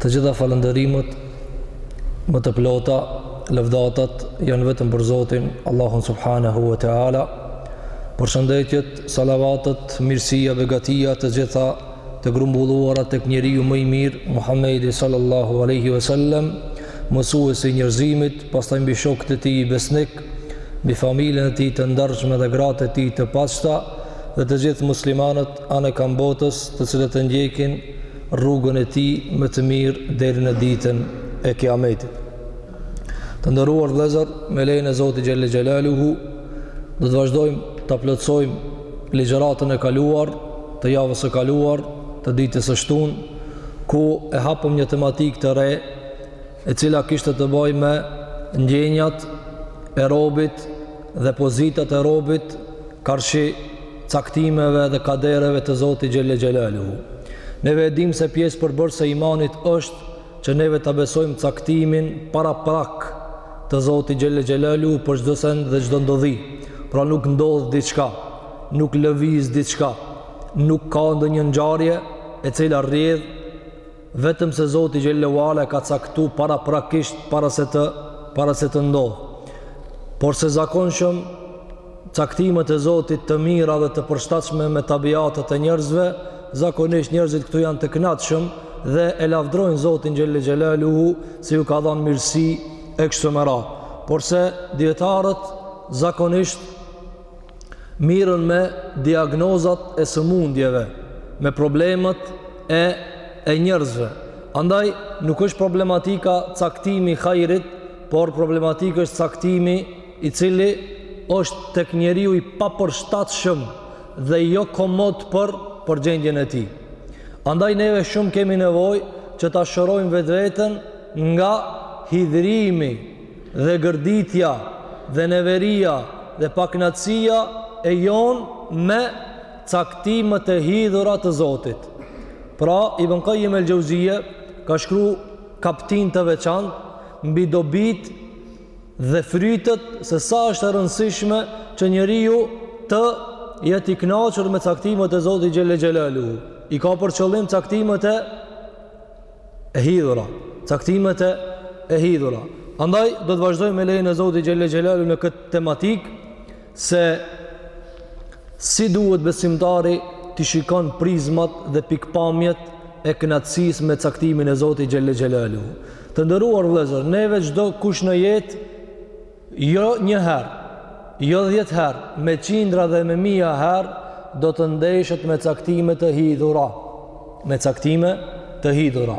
Të gjitha falënderimet më të plota, lëvdatat janë vetëm për Zotin, Allahun Subhanehu e Teala, përshëndetjet, salavatet, mirësia, begatia, të gjitha të grumbulluara tek njeriu më i mirë, Muhamedi sallallahu aleyhi ve sellem, mësuesi i njerëzimit, pastaj mbi shokët e tij besnikë, mbi familjen e tij të ndershme dhe gratë e tij të pastra, dhe të gjithë muslimanët, anekënd botës të cilët e ndjekin rrugën e tij më të mirë deri në ditën e Kiametit. Të nderuar vëllezër, me lejen e Zotit xhelle xhelaluhu do të vazhdojmë ta plotësojmë ligjëratën e kaluar, të javës së kaluar, të ditës së shtunë, ku e hapëm një tematikë të re, e cila kishte të bëjë me ndjenjat e robit dhe pozitat e robit karshi caktimeve dhe kadereve të Zotit xhelle xhelaluhu. Neve e dimë se pjesë përbërëse e imanit është që neve ta besojmë caktimin paraprak të Zotit xhelle xhelaluhu për çdo send dhe çdo ndodhi. Pra nuk ndodh diçka, nuk lëviz diçka, nuk ka ndonjë ngjarje e cila rrjedh Vetëm se Zoti xhelle ue ala e ka caktu paraprakisht para se të para se të ndodhë. Porse zakonshëm caktimet e Zotit të mira dhe të përshtatshme me tabiatet e njerëzve, zakonisht njerëzit këtu janë të kënaqshëm dhe e lavdrojnë Zotin xhelle xhelaluhu se ju ka dhënë mirësi e kështu me radhë. Porse dijetarët zakonisht mirren me diagnozat e sëmundjeve, me problemet e e njerëzve. Andaj nuk është problematika caktimi i hajrit, por problematikë është caktimi i cili është tek njeriu i papërshtatshëm dhe jo komod për për gjendjen e tij. Andaj neve shumë kemi nevojë që ta shërojmë vetveten nga hidhrimi Dhe gërditja dhe neveria dhe pakënaqësia e jonë me caktimet e hidhura të Zotit. Pra, Ibn Kajim el Xheuzije ka shkru kaptinë të veçantë mbi dobitë dhe frytët se sa është e rëndësishme që njeriu të jetë i kënaqur me caktimet e Zotit xhelle xhelaluhu. I ka për qëllim caktimet e e hidhura, caktimet e e hidhura. Andaj do të vazhdojmë me lejen e Zotit xhelle xhelaluhu në këtë tematikë se si duhet besimtari t'i shikon prizmat dhe pikëpamjet e kënaqësisë me caktimin e Zotit xhelle xhelaluhu. Të nderuar vëllezër, neve çdokush në jetë Jo një herë, jo dhjetë herë, me qindra dhe me mija herë, do të ndeshet me caktime të hidhura. Me caktime të hidhura.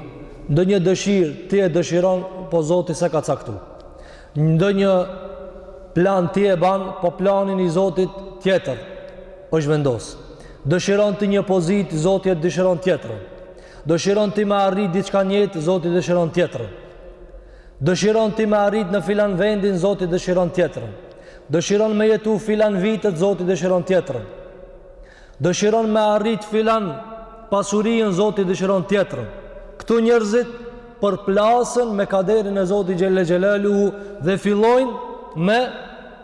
Ndonjë dëshirë, ti e dëshiron, po Zoti s'e ka caktu. Ndonjë plan ti e ban, po plani i Zotit tjetër, është vendos. Dëshiron ti një pozitë, Zoti e dëshiron tjetrën. Dëshiron ti me arrit diçka në jetë, Zoti dëshiron tjetrën. Dëshiron ti me arrit në filan vendin, Zoti dëshiron tjetrën. Dëshiron me jetu filan vitet, Zoti dëshiron tjetrën. Dëshiron me arrit filan pasurinë, Zoti dëshiron tjetrën. Këtu njerëzit përplasen me kaderin e Zotit Xhele Xhelaluhu dhe fillojnë me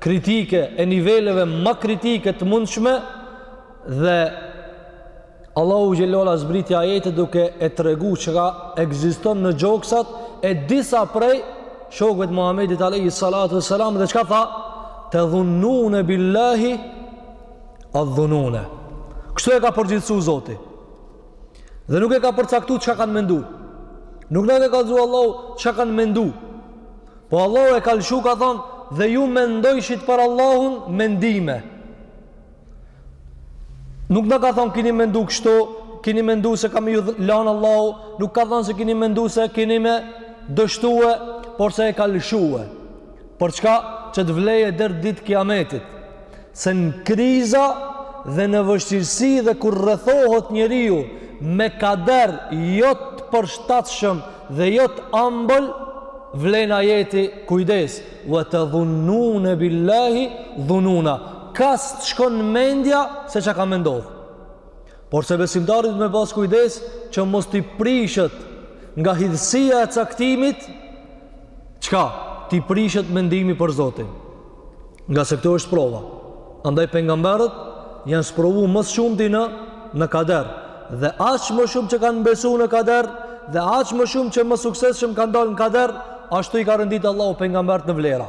kritike e niveleve më kritike të mundshme dhe Allahu Xhele ue Ala zbriti ajete duke e tregu çka ekziston në gjoksat e disa prej shokëve të Muhamedit alejhi salatu ue selam dhe çka tha tedhunnune billahi a dhunnune kështu e ka përgjithësu Zoti dhe nuk e ka përcaktu çka kanë mendu nuk na e ka kallzu Allahu çka kanë mendu Po Allahu e ka lëshu ka thonë dhe ju mendojshit për Allahun mendime. Nuk na ka thonë kini mendu kështu, kini mendu se ka me ju lanë Allahu, nuk ka thonë se kini mendu se kini me dështue, por se e ka lëshue. Por çka që të vleje deri n'ditë t' kiametit. se në kriza dhe në vështirësi dhe kur rrethohet njeriu me kader jo të përshtatshëm dhe jo të ambël vlen ajeti kujdes wa tadhunnuna billahi dhununa ka s'të shkon mendja se çka ka me ndodh por se besimtarit me pas kujdes që mos t'i prishet nga hidhësia e caktimit çka t'i prishet mendimi për Zotin Ngase këtu është sprova. Andaj pejgamberët janë sprovu më së shumti në në kader dhe aq më shumë që kanë besu në kader dhe aq më shumë që më të suksesshëm kanë dalë në kader, ashtu i ka rendit Allahu pejgamberët në vlera.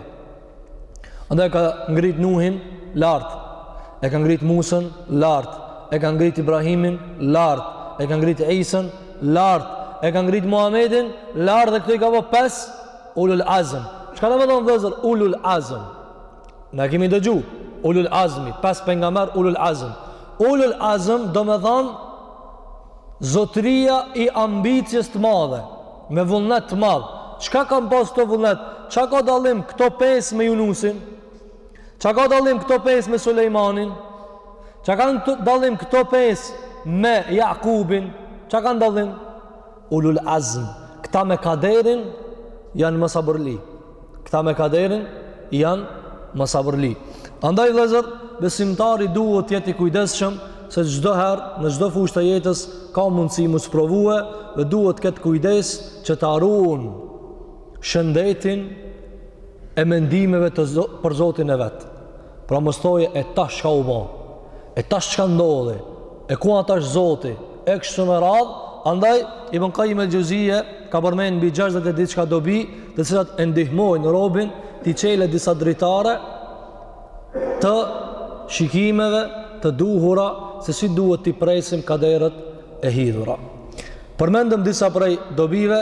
Andaj e ka ngrit Nuhin lart, e ka ngrit Musan lart, e ka ngrit Ibrahimin lart, e ka ngrit Isan lart, e ka ngrit Muhamedin lart dhe këto i ka vu pesë Ulul Azm. Çka domethanë vëllezër Ulul Azm? Na kemi dëgju Ulul Azmi, pesë pejgamberë Ulul Azm. Ulul Azm domethanë zotëria i ambicies të madhe, me vullnet të madh. Çka kanë pas këto vullnet? Çka ka dallim këto pesë me Yunusin? Çka ka dallim këto pesë me Sulejmanin? Çka kanë dallim këto pesë me Jakubin? Çka kanë dallim? Ulul Azm, këta me kaderin janë më sabërli. Këta me kaderin janë më sabërli. Andaj vëllazër, besimtari duhet të jetë i kujdesshëm se çdo herë në çdo fushë të jetës ka mundësi m'u sprovue dhe duhet të ketë kujdes që ta ruun shëndetin e mendimeve për Zotin e vet. Pra mos thoj e tash çka u bë. E tash çka ndodhi? E ku â tash Zoti? E kështu me radhë, andaj Ibn Qayyim el-Xheuzije ka përmend mbi 60 diçka dobi, të cilat e ndihmojnë robin t'i çelë disa dritare të shikimeve të duhura se si duhet t'i presim kaderet e hidhura. Përmendëm disa prej dobive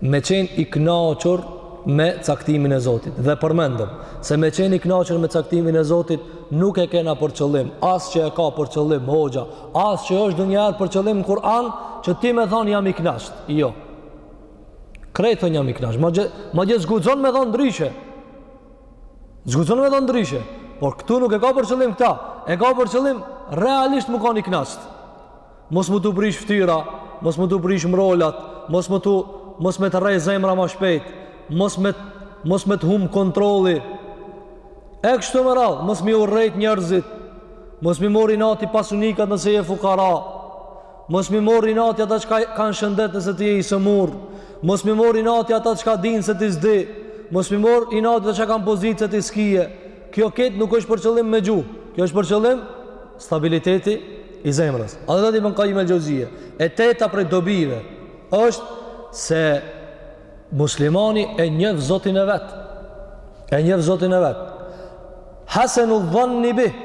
me qenë i kënaqur me caktimin e Zotit. Dhe përmendëm se me qenë i kënaqur me caktimin e Zotit nuk e kena për qëllim, as që e ka për qëllim hoxha, as që është ndonjëherë për qëllim në Kur'an që ti me thanë jam i kënaqur. Jo. Krejt thonë jam i kënaqur. Madje, madje s'guxon me thanë ndryshe. S'guxon me thanë ndryshe. Por këtu nuk e ka për qëllim këta. E ka për qëllim realisht me kanë i kënaqur. Mos me t'u prish ftyra, mos me t'u prish mrolat, mos me t'u mos me të rre zemra më shpejt, mos me mos me të humb kontrolli. E kështu me radhë, mos m'i urrejt njerëzit, mos m'i marr inati pasunikat nëse je fukara. Mos m'i marr inati ata që kanë shëndet nëse ti je i sëmurë. Mos m'i marr inati ata çka dinë se ti s'di. Mos m'i marr inati ata që kanë pozitë se ti s'kie. Kjo këtë nuk është për qëllim me gjuhë, kjo është për qëllim stabiliteti i zemrës. Andaj Ibn Qayyim el-Xheuzije, e teta prej dobive është se muslimani e njef zotin e vet. E njef zotin e vet. Hasenu dhanni bih,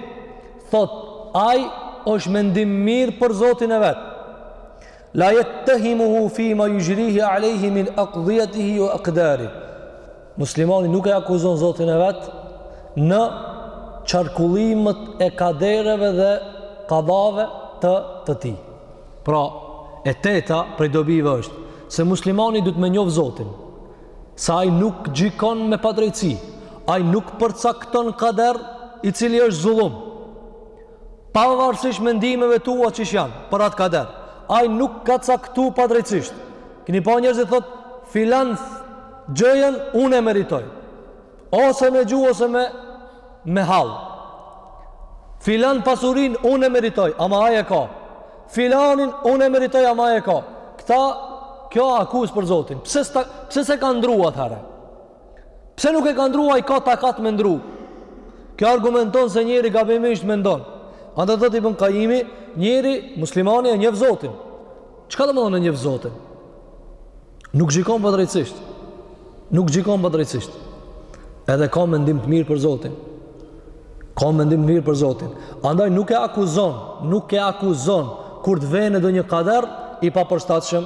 thotë, ai është mendim mirë për zotin e vet. La yattahimuhu fi ma yujrihi alayhi min aqdiyatihi wa aqdari. Muslimani nuk e akuzon Zotin e vet në qarkullimet e kadereve dhe kadave të tij. Pra, e teta prej dobive është se muslimani duhet me njohë Zotin, se ai nuk gjikon me padrejtësi, ai nuk përcakton kader i cili është zullum. Pavarësisht mendimeve tua qysh janë për atë kader, ai nuk ka caktu padrejtësisht. Kini pa njerëzit thotë, filan gjënë unë e meritoj. Ose me gjuhë, ose me, me hall. Filan pasurinë unë e meritoj, ama ai e ka. Filanin unë e meritoj, ama ai e ka. Këta, kjo akuzë për Zotin. Pse, s'ta, pse s'e ka ndru atëherë? Pse nuk e ka ndru ai ka takat me ndru? Kjo argumenton se njeri gabimisht mendon. Andaj thotë Ibn Kajimi njeri muslimani e njeh zotin. Çka do me thënë e njeh zotin? Nuk gjikon për drejtësisht. Nuk gjikon për drejtësisht. Edhe ka mendim të mirë për zotin. Ka mendim të mirë për zotin. Andaj nuk e akuzon, nuk e akuzon kur të vjen ndonjë kader i papërshtatshëm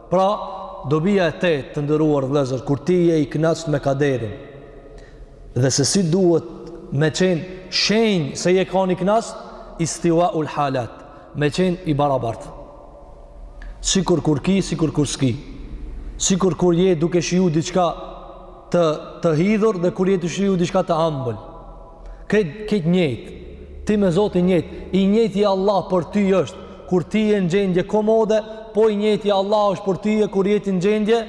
Pra, dobia e tetë, të nderuar vëllezër, kur ti je i kënaqur me kaderin dhe se si duhet me qenë shenjë se je kanë i kënaq, istiwa ul halat, me qenë i barabartë. Sikur kur ki, sikur kur s'ki. Sikur kur je duke shiju diçka të, të hidhur dhe kur je tu shiju diçka të ambël. Krejt krejt njëjt. Ti me Zotin njëjt, i njëjti Allah për ty është kur ti je në gjendje komode, po i njëjti Allah është për tyje kur je në gjendje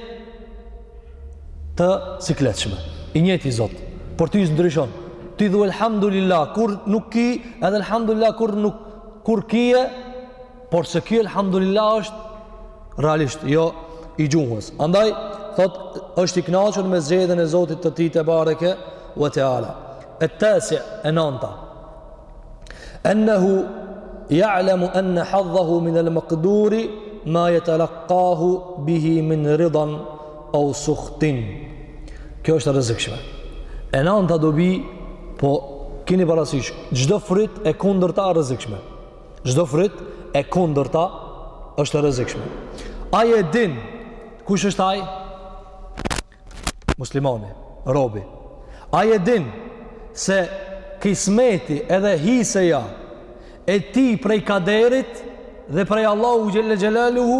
të sikletshme. I njëjti Zot. Por ti s'ndryshon. Ti thu elhamdulillah kur nuk ki, edhe elhamdulillah kur nuk kur kije Por se kjo elhamdulillah është realisht jo i gjuhës. Andaj thot është i kënaqur me zgjedhjen e Zotit të tij tebareke ve teala. E tasi e nanta. Ennehu ja'lemu enne hadhdhahu minel makduri ma jetelekkahu bihi min rridhan au sukhtin. Kjo është e rrezikshme. E nanta dobi, po kini parasysh, çdo fryt e kundërta e rrezikshme. Çdo fryt e kundërta është e rrezikshme. Ai e din kush është ai? Muslimani, robi. Ai e din se kismeti edhe hiseja e tij prej kaderit dhe prej Allahu Xhel-le Xhelaluhu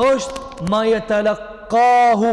është ma jetelekkahu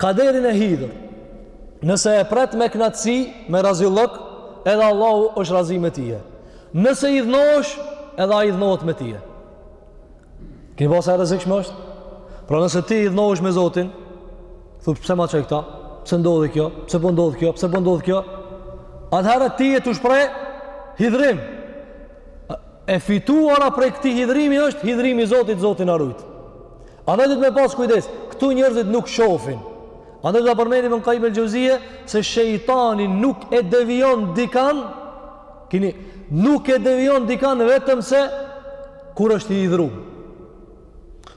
Kaderin e hidhur. Nëse e pret me knaqësi, me razillëk, edhe Allahu është razi me tije. Nëse idhnohesh, edhe ai idhnohet me tije. Kini pa sa e rrezikshme është? Pra nëse ti idhnohesh me Zotin, thu, pse ma çoi këta? Pse ndodhi kjo? Pse po ndodh kjo? Pse po ndodh kjo? Atëherë ti je tu shpreh hidhërim. E fituara prej këtij hidhërimi është hidhërimi i Zotit, Zoti na rujt. Andaj duhet me pas kujdes, këtu njerëzit nuk shofin. Andaj do ta përmend Ibn Kajim el-Xhevzije se shejtani nuk e devijon dikan, kini, nuk e devijon dikan vetëm se kur është i idhnu.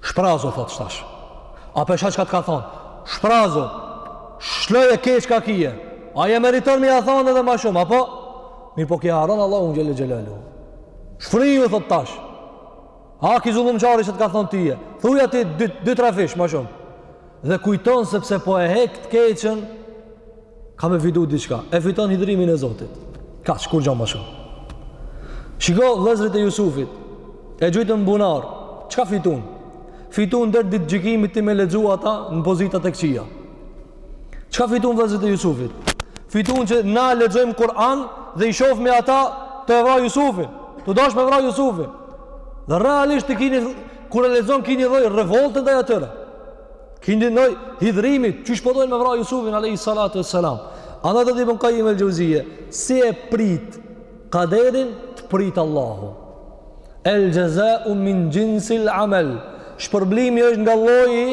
Shprazu thot tash. A pe sheh çka të ka thon? Shprazu. Shloje keq çka kije. Ai e meriton me ja thon edhe më shumë, apo? Mirëpo ky e harron Allahun xhel-le xhelaluhu. Shfryju thot tash. A ki zullumqari që të ka thonë ty? Thuja ti dy, dy tre fish, ma shumë. Dhe kujton sepse po e hek të keqen, ka me fitu diçka. E fiton hidhërimin e Zotit. Kaq, kurgjo ma shumë. Shiko vllezrit e Jusufit, e gjujtën në bunar, çka fitun? Fitun deri ditë gjykimit ti me lexu ata në pozitat e këqija. Çka fitun vllezrit e Jusufit? Fitun që na lexojmë Kur'an dhe i shohmë ata tu e vra Jusufin. Tu dash me vra Jusufin. Dhe realisht ti ki, kur e lexon ki ni lloj revolte ndaj atyre. Ki ni lloj hidhërimi, qysh po dojnë me vra Jusufin, alejhi salatu ue selam. Andaj thotë Ibën Kajim el Xheuzije, si e prit Kaderin të prit Allahu. El jaza'u min jinsil amal. Shpërblimi është nga lloji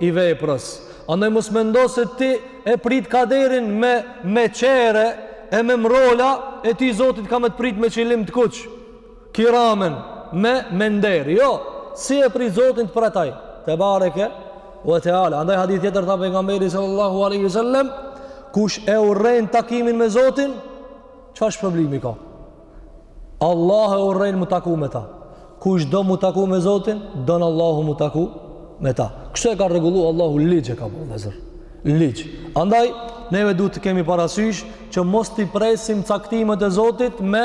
i veprës. Andaj mos mendo se ti e prit kaderin me çere e me mrrola e ty Zoti ka me të prit me qilim të kuq. Ikramen me me nder. Jo, si e prit Zotin të pret ai. Tebareke ue teala. Andaj hadith tjetër tha pejgamberi sallallahu alaihi wasallam, kush e urren takimin me Zotin, Çfarë problemi ka? Allahu e urren mu taku me ta. Kush do mu taku me Zotin, don Allahu mu taku me ta. Kështu e ka rregullu Allahu, ligj e ka bo vllezër. Ligj. Andaj, neve du të kemi parasysh që mos t'i presim caktimet e Zotit me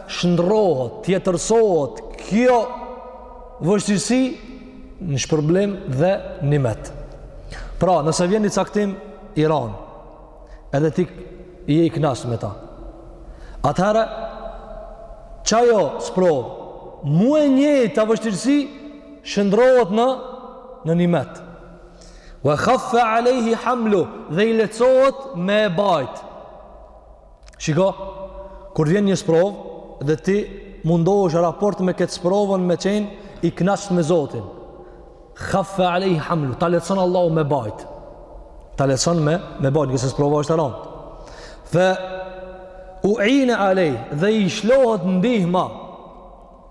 shndrrohet, tjetërsohet kjo vështirësi në shpërblim dhe nimet. Pra, nëse vjen një caktim i randë, edhe ti je i knaqtë me ta. Atëherë, qajo sprovë, mu e njëjta vështirësi, shndërrohet në, në nimet. Ve khaffe alejhi hamlu dhe i lehtsohet me e bajtë. Shiko, kur vjen një sprov dhe ti mundohesh n'raport me këtë sprovën me qenë i knaqt me Zotin, khaffe alejhi hamlu, ta lehtson Allahu me bajt, ta lehtson me, me bajt, nëse sprova është e randë. Fe uine alejhi dhe i lshohet ndihma,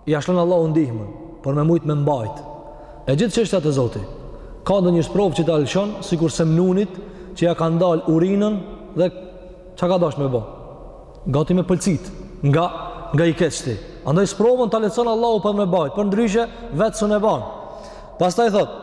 Ja lshon Allahu ndihmën, për me mujtë me mbajtë. E gjithë çështja te Zoti. Ka ndonjë sprovë që ta lëshon, sikur sëmunit që ja ka ndalë urinën dhe çka ka dashtë me bo. Gati me pëlcit, nga, nga i keqti. Andaj sprovën ta lehtëson Allahu për me bajtë, përndryshe vetë s'un e banë. Pastaj thotë,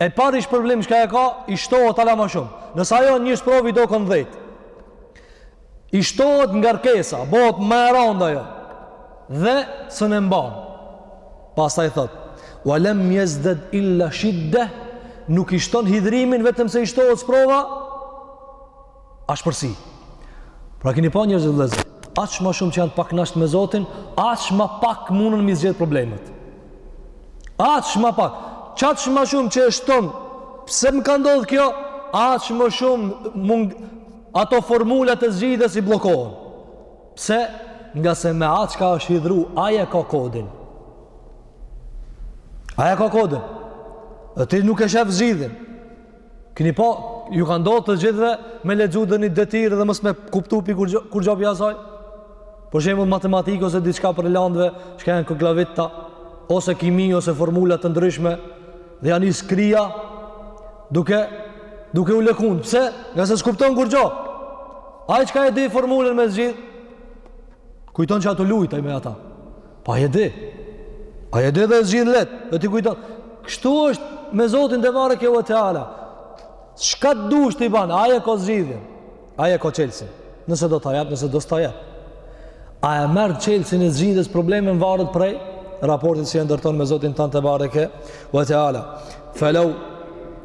E pari shpërblim çka e ka, i shtohet ala ma shumë. Nëse ajo një sprovë i ka kënë dhejt. I shtohet ngarkesa, bëhet ma e randë ajo. Dhe s'un e mba. Pastaj thot, wa lem jezded illa shidde, nuk i shton hidhërimi vetëm se i shtohet sprova, Ashpërsi. Pra keni pa njerëzit vëllezër, aq më shumë që janë pak nashtë me Zotin, aq më pak mundën m'i zgjedh problemet. Aq më pak, çaq më shumë që e shton, pse më ka ndodhur kjo? Aq më shumë mund ato formulat e zgjidhjes i bllokohen. Pse? Ngase me a çka është hidhru, ai e ka kodin. Ai e ka kodin. Dhe ti nuk e shef zgjidhjen. Kini pa, ju ka ndodhë të gjithve me lexu ni detyrë dhe mos me kuptu pi kurgjo pi asaj? Për shembull matematikë ose diçka prej landëve, çka janë koklavitta, ose kimi, ose formula të ndryshme, dhe ja nis kryja, duke, duke u lëkundë. Pse? Ngase s'kupton kurgjo. Ai çka e di formulën me zgjidhë, kujton që tu lujt ai me ata. Po ai e di. Ai e di dhe e zgjidh leht. Dhe ti kujton. Kështu është me Zotin tebareke ue teala. Çka të dush ti ban. Ai e ka zgjidhjen. Ai e ka çelsin. Nëse do ta jap, nëse do s'ta jap. A e merr çelsin e zgjidhjes problemin varet prej raportit si e ndërton me Zotin tan tebareke ue teala. Fe lau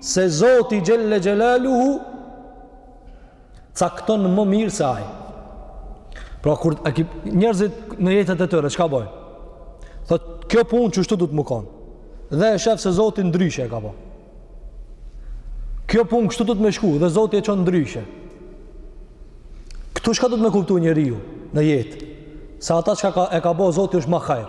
Se Zoti Xhele Xhelaluhu cakton më mirë se ai. Pra kur a ki, njerëzit në jetët e tyre, çka bojnë? Thot, kjo punë qeshtu duhet me konë. Dhe e shef se Zoti ndryshe e ka bo. Kjo punë kështu duhet me shku dhe Zoti e çon ndryshe. Këtu çka duhet me kuptu njeriu në jetë? Se ata çka e ka bo Zoti është ma hajr.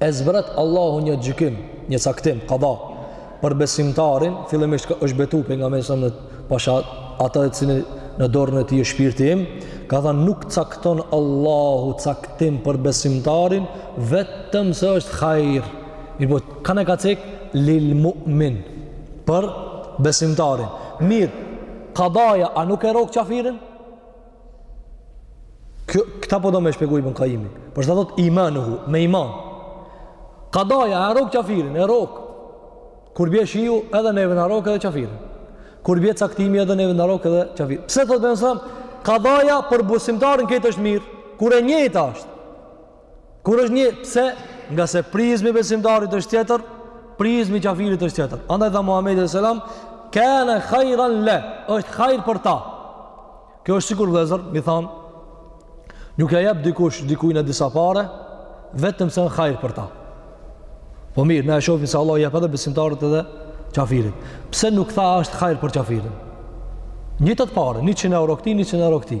e zbret Allahu një gjykim, një caktim, kada, për besimtarin, fillimisht është betu pejgamberi a.s. pasha ata i cili në dorën e tij është shpirti im, ka thënë nuk cakton Allahu caktim për besimtarin, vetëm se është hajr. Mirëpo, kane ka cek, lil mu'min, për besimtarin. Mirë, kadaja, a nuk e rrokë qafirin? Kjo, këta po do me shpjegu Ibn Kajimi. Për këta thot imanuhu, me iman. Kadaja, e rrok qafirin, e rrok. Kur bje shiu, edhe neve na rrok edhe qafirin. Kur bje caktimi, edhe neve na rrok edhe qafirin. Pse thot pejgamberi a.s., kadaja për besimtarin krejt është mirë, kur e njëjta është. Kur është një, pse? Ngase prizmi i besimtarit është tjetër, prizmi i qafirit është tjetër. Andaj tha Muhammedi alejhi selam, kane hajran leh, është hajr për ta. Kjo është sikur vlezër, me thanë, nuk ja jep dikush dikujna disa pare, vetëm se hajr për ta. Po mirë, ne e shofin se Allah i jep edhe besimtarit edhe qafirit. Pse nuk tha është hajr për qafirin? Njëjtat pare, 100 euro këti, 100 euro këti.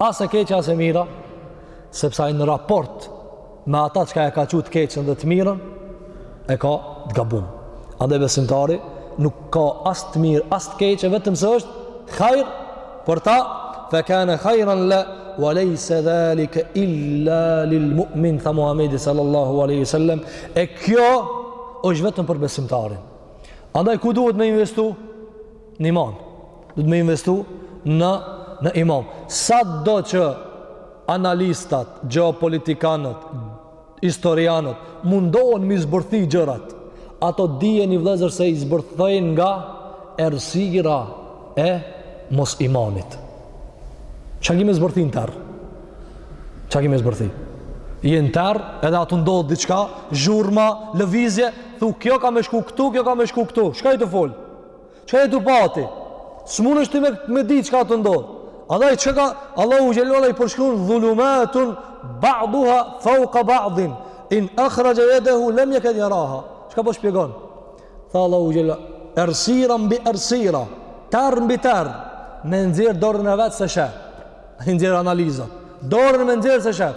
As e keqja as e mira, sepse ai në raport me ata çka e ka qu të keqen dhe të mirën, e ka të gabun. Andaj besimtari nuk ka as të mirë, as të keqe, vetëm se është hajr për ta, fe kane hajren le, wa lejse dhalike illa lil mu'min, tha Muhammedi sallallahu aleyhi sallem, e kjo është vetëm për besimtarin. Andaj ku duhet me investu? në iman duhet me investu në në iman sado që analistat gjeopolitikanët historianët mundohen mi zbërthi gjërat ato dijeni vllezër se i zbërthejnë nga errësira e mos imanit ça ki me zbërthi në terr ça ki me zbërthi je në terr edhe aty ndodh diqka zhurma, lëvizje thu kjo ka me shku këtu, kjo ka me shku këtu shka je tu fol Çka je tu pati? S'mundesh ti me me di çka tu ndodh. Andaj çka Allahu xhelalu i përshkruan dhulumatun ba'daha fawqa ba'din in akhraja yadahu lam yakad yaraha. Çka po shpjegon? Tha Allahu xhela errsira mbi errsira, terr mbi terr, me nxjerr dorën e vet s'e shef. Ai nxjerr analiza. Dorën me nxjerr s'e shef.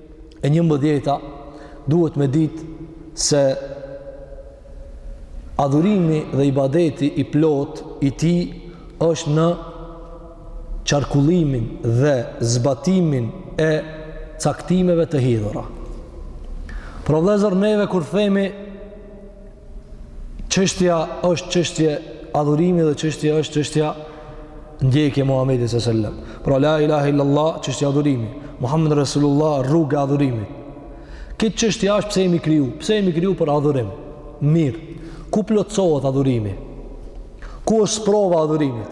e njëmbëdhjeta duhet me ditë se adhurimi dhe ibadeti i plotë i tij është në qarkullimin dhe zbatimin e caktimeve të hidhura. Pra vllezër neve kur themi Çështja është çështje adhurimi dhe çështja është çështje ndjekje Muhamedit sallallahu alaihi wasallam. Pra la ilaha illallah çështje adhurimi, Muhammed rasulullah rruga e adhurimit. Kjo çështja është pse jemi kriju? Pse jemi kriju për adhurim? Mirë. Ku plotësohet adhurimi? Ku është sprova e adhurimit?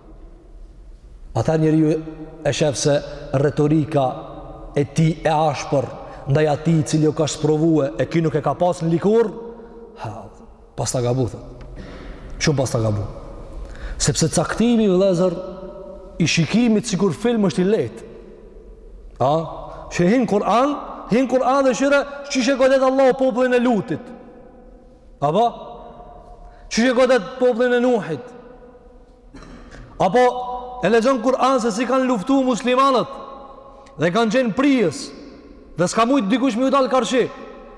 Atëherë njeriu e shef se retorika e tij e ashpër ndaj atij i cili o kah sprovue e ki nuk e ka pas në likurë, ha, pasna gabu, thë. Shumë pasna gabu. Sepse caktimi vëllezër i shikimit sikur film është i lehtë. A? Se hin n'Kur'an, hin n'Kur'an dhe shihe, qysh e godet Allahu popullin e Lutit? Apo qysh e godet popullin e Nuhit? Apo e lexon Kur'an se si kanë luftu muslimanët dhe kanë qenë prijës dhe s'ka mujt dikush me ju dal karshi.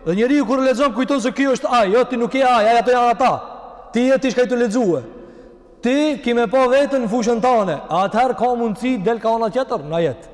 Dhe njeriu kur lexon kujton se ky është ai, jo ti nuk je ai, ai ato janë ata. Ti je ti shka je tu lexue. Ti ki me pa veten në fushën tane, atëherë ka mundësi del ka ana tjetër në jetë.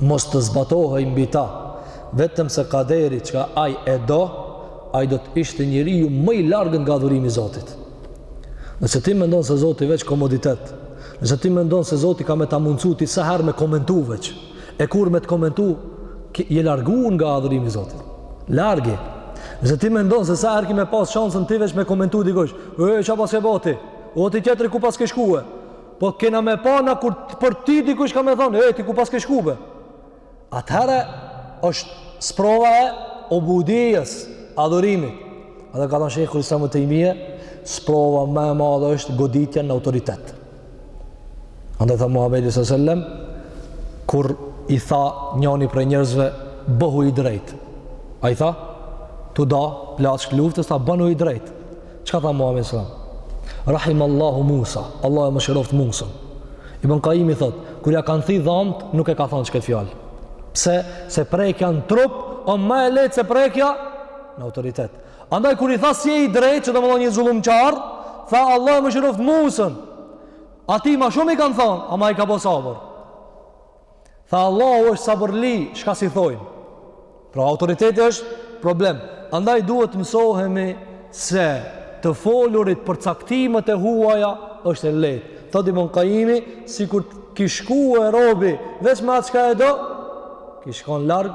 mos të zbatohej mbi ta, vetëm se kaderi çka ai e do, ai do të ishte njeriu më i largët nga adhurimi i Zotit. Nëse ti mendon se Zoti veç komoditet, nëse ti mendon se Zoti ka me ta mundësu ti sa herë me komentu veç, e kur me të komentu, je largu nga adhurimi i Zotit. Largi. Nëse ti mendon se sa herë ki me pas shansën ti veç me komentu dikush, e, ça paske bo ti, o ti tjetri ku paske shkue, Po kena me pa na kur për ti dikush ka me thonë, e ti ku paske shkue? Atëherë është sprova e ubudijes, adhurimit. Andaj ka thonë Shejhul Islam Ibn Tejmije, sprova më e madhe është goditja në autoritet. Andaj tha Muhammedi salallahu alejhi ve selem, kur i tha njani prej njerëzve, bëhu i drejtë. Ai tha, tu da plaçkat e luftës, tha bëhu i drejtë. Çka tha Muhamedi alayhi salam? Rahima Allahu Musa, Allahu e mëshiroftë Musën. Ibn Qayyimi thot, kur ja kanë thy dhamt, nuk e ka thënë qët fjalë. Pse? Se prekja në trup o ma e lehtë se prekja në autoritet. Andaj kur i tha s'je i drejtë, që domethënë je zullumçar, tha Allahu e mëshiroftë Musën. Atij ma shumë i kanë thonë, ama ai ka bo sabër. Tha Allahu është sabërli, çka s'i thojnë. Pra autoriteti është problem. Andaj duhet të mësohemi se të folurit për caktimet e huaja është e lehtë. Thotë Ibn Qayimi, sikur të kish ku robi veç me atë çka e do, kish kon larg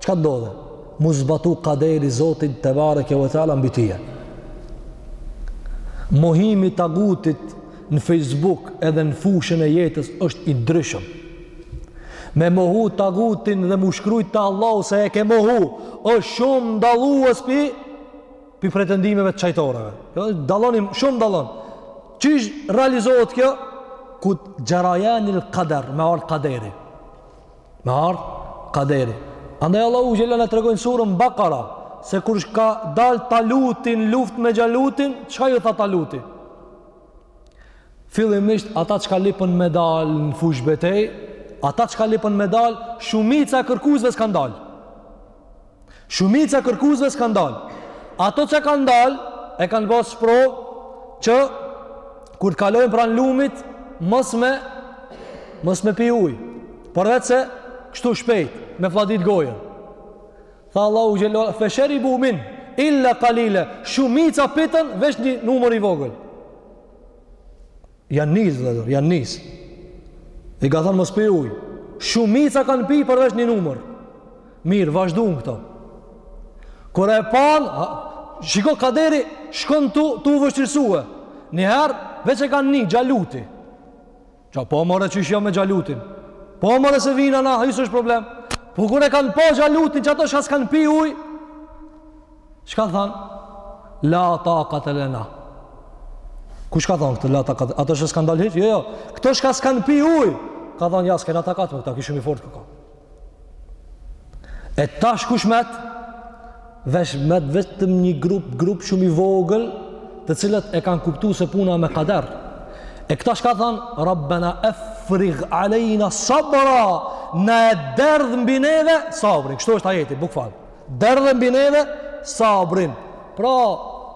Çka ndodh? M'u zbatu kaderi i Zotit tebareke ve teala mbi ty. Mohimi i tagutit në Facebook edhe në fushën e jetës është i ndryshëm. Me mohu tagutin dhe m'u shkrujt te Allahu se e ke mohu, është shumë dallues pi, pi pretendimeve të çajtoreve. Jo, dallon, shumë dallon. Qysh realizohet kjo? Kur xherejanil kader, me ardh kaderi. Me ardh kaderi. Andaj Allahu xhela na tregon n'suren Bakara se kur ka dal Taluti n'luftë me Xhalutin, çka ju tha Taluti? Fillimisht ata çka lipën me dal në fushëbetejë, ata çka lipën me dal, shumica e kërkuesve s'kan dal. Shumica e kërkuesve s'kanë dalë. Ata që kanë dalë, e kanë pas sprovë që kur të kalojnë pranë lumit, mos me mos me pi ujë. Përveç se kështu shpejt, me flladit gojën. Tha Allahu xhelo, fe sheribu minhu illa kalila, shumica pitën veç një numër i vogël. Janë nis, vëllazër, janë nis. I ka thënë mos pi ujë. Shumica kanë pi përveç një numër. Mirë, vazhduan këto. Kur e pan, shiko kaderi shkon tu u vështirësu. Një herë veç e kanë ni Xhalutin. Ça, po more, qysh jo me Xhalutin. Po more se vina na, ai s'është problem. Po kur e kanë pa Xhalutin, qato shka s'kanë pi ujë. Çka than? La takate lena. Kush ka than këtë la takate? Ato shka s'kan dalë hiç? Jo, jo. Këto shka s'kan pi ujë. Kan than ja s'kena takat me këta, ky shumë i fortë koka. E tash kush met? Veç met vetëm një grup, grup shumë i vogël, të cilët e kanë kuptu se puna me kader. E këta shka thanë, Rabbena efrig alejna sabra, na e derdh mbi neve, sabrin, kështu është ajeti, bukval. Derdhe mbi neve sabrin. Pra,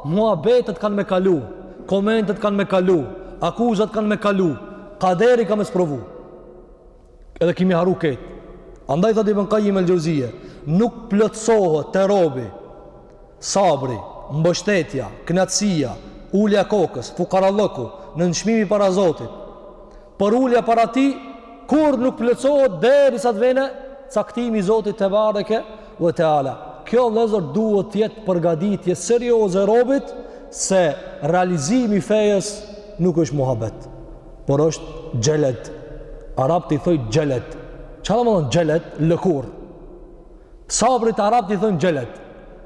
muhabetet kanë me kalu, komentet kanë me kalu, akuzat kanë me kalu, kaderi ka me sprovu. Edhe e kimi harru këtë. Andaj thotë Ibën Kajim el-Xhevzije, nuk plotësohet te robi, sabri, mbështetja, knaqsia, ulja e kokës, fukarallëku, nënçmimi para Zotit. Përulja para tij kurrë nuk plotësohet derisa të vjen caktimi i Zotit tebareke ve teala. Kjo vëllezër duhet të jetë përgatitje serioze e robit se realizimi i fejes nuk është muhabet, por është xheled. Arabët i thonë xheled. Ça domethanë xheled? Lëkurë. Sabrit arabët i thonë xheled.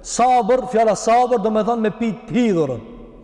Sabër, fjala sabër domethanë me pi të hidhurën.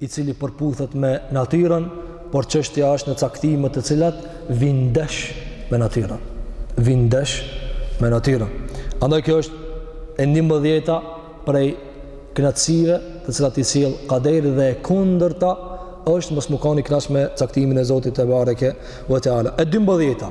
i cili përputhet me natyrën, por çështja është në caktime të cilat vijnë ndesh me natyrën. Vijnë ndesh me natyrën. Andaj kjo është e 11-ta prej kënaqësive të cilat i sjell kaderi dhe e kundërta është mos me kanë i kënaq me caktimin e Zotit tebareke ve teala. E 12-ta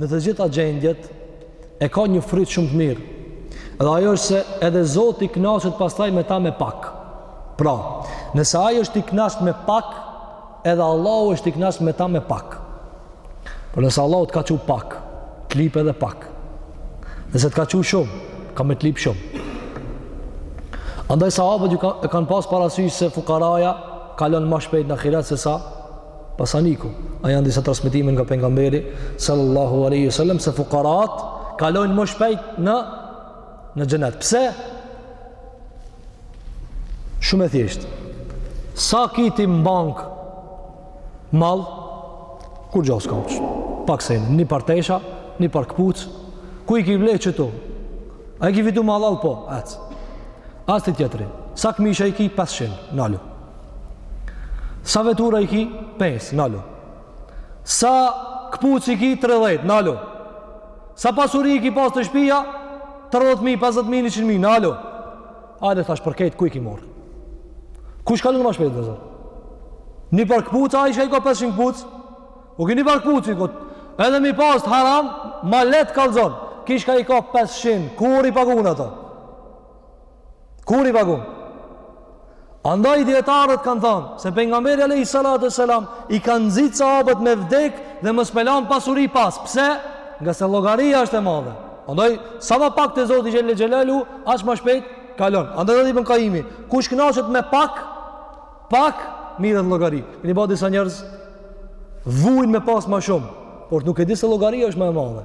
Në të gjitha gjendjet e ka një fryt shumë të mirë. Dhe ajo është se edhe Zoti kënaqet pastaj me ta me pak. Pra, nëse ai është i kënaqur me pak, edhe Allahu është i kënaqur me ta me pak. Por nëse Allahu të ka çu pak, t'lyp edhe pak. Nëse të ka çu shumë, ka me t'lyp shumë. Andaj sahabët ju ka, e kanë pas parasysh se fukaraja kalon më shpejt në ahiret se sa pasaniku. A janë disa transmetime nga pejgamberi sallallahu alejhi ve sel-lem se fukarat kalojnë më shpejt në në xhenet. Pse? Shumë e thjeshtë. Sa ki ti në bankë mall? Kurgjo s'ka, veç pak sen, një par tesha, një par këpucë, ku i ki ble qëto? A i ki fitu me hallall? Po, ec. Asë ti tjetri. Sa këmisha i ki? 500, nalu. Sa vetura i ki? 5, nalu. Sa këpuc i ki? 30, nalu. Sa pasuri i ki pas te shpia? 30.000, 50.000, 100.000, nalu. Hajde, tash, për krejt, ku i ki marrë? Kush kalon ma shpejtë, te Zoti? Një par këpuc, ai çka i ka 500 këpuc? A ki një par këpuc, i kot. Edhe me i pas të haram, ma lehtë kallzon. Ky çka i ka 500, kur i pagun ato? Kur i pagun? Andaj dijetarët kanë thanë, se Pejgamberi alejhi salatu ve selam, i ka nxitë sahabët me vdek dhe mos me lan pasuri pas. Pse? Ngase llogaria është e madhe. Andaj, sa ma pak te Zoti xhelle xhelaluhu, aq ma shpejt kalon. Andaj thotë Ibn Kajimi, kush kënaqet me pak, pak merret në llogari. Kini pa disa njerëz, vujnë me pas ma shumë, por nuk e di se llogaria është ma e madhe.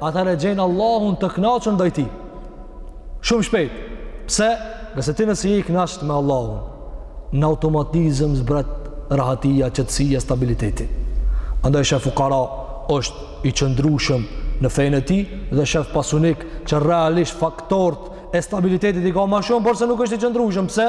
atëherë gjen Allahun të knaqun ndaj tij. Shumë shpejt. Pse? Ngase ti nëse je i knaqt me Allahun, në automatizëm zbret rahatia, qetësia, stabiliteti. Andaj shef fukara është i qëndrueshëm në fejnë e tij dhe shef pasunik që realisht faktort e stabilitetit i ka ma shumë, porse nuk është i qëndrueshëm. Pse?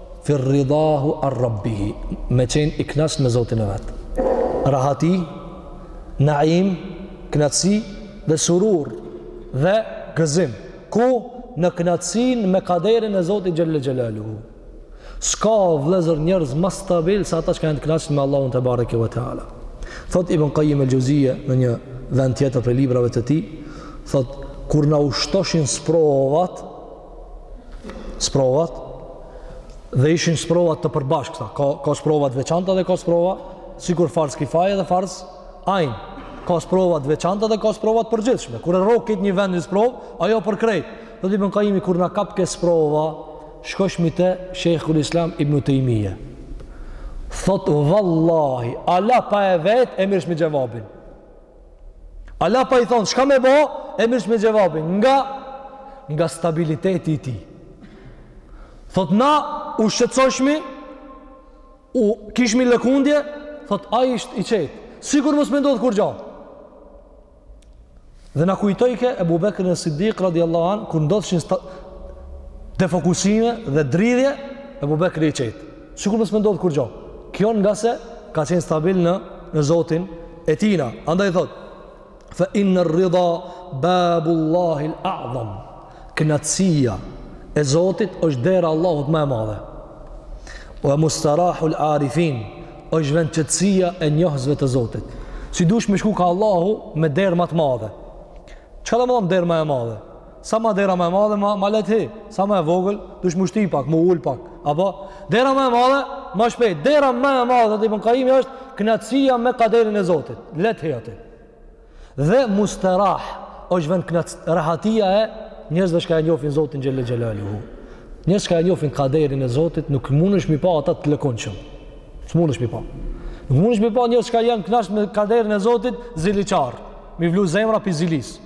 Fi ridahu an Rabbihi, me qenë i kënaqt me Zotin e vet. Rahati, naim, kënaqësi dhe surur dhe gëzim. Ku? Në kënaqësinë me kaderin e Zotit xhelle xhelaluhu. S'ka vëllezër njerëz ma stabil se ata që janë të kënaqur me Allahun tebareke ve teala. Thotë Ibn Kajim el-Xheuzije në një vend tjetër prej librave të tij, thotë kur na ushtoshin sprovat, sprovat dhe ishin sprova të përbashkëta. Ka, ka sprova t'veçanta dhe ka sprova sikur farz kifaje dhe farz ajn. Ka sprova t'veçanta dhe ka sprova t'përgjithshme. Kur e rroke një vend një sprovë, ajo për krejt. Thotë Ibn Kajimi kur na kapke sprova, shkoshmi te Shejhul Islam ibn Tejmije. Thotë, vallahi, ala pa e vet e mirrshmi xhevabin. Ala pa i thonë, çka me bo, e mirrshmi xhevabin, nga, nga stabiliteti i tij. Thotë, na, u shqetsoshmi, u kishmi lëkundje, thotë, ai ishte i qetë, sikur mos me ndodhë kurgjo. Dhe na kujtojke, Ebu Bekrin es-Sidik, radijAllahu anh, kur ndodhshin defokusime dhe dridhje, Ebu Bekri i qetë. Sikur mos me ndodh kurgjo. Kjo ngase ka qenë stabil në në Zotin e tijna. Andaj thotë: Fa inna ar-ridha babullahi al-a'zam. Kënaqësia e Zotit është dera e Allahut ma e madhe. Wa mustarahu al-arifin. Është vendqetësia e njohësve të Zotit. Si dush me shku ka Allahu me derë ma të madhe. Çka domethon derë ma e madhe? Sa ma dera më e madhe, ma, ma leht hin. Sa më e vogël, dush me u shti pak, me u ul pak. Apo, dera ma e madhe, ma shpejt. Dera ma e madhe, dhe te Ibn Kajimi është, knaqsia me kaderin e Zotit. Leht hin aty. Dhe musterah, është vend knaqs, rahatia e njerzve shka e njofin Zotin xhel-le xhelaluhu. Njerzve shka e njofin kaderin e Zotit, nuk mundesh m'i pa ata të lëkundshëm. S'mundesh m'i pa. Nuk mundesh m'i pa njerz shka janë knaq me kaderin e Zotit, ziliqarë. M'i vlu zemra pi zilisë.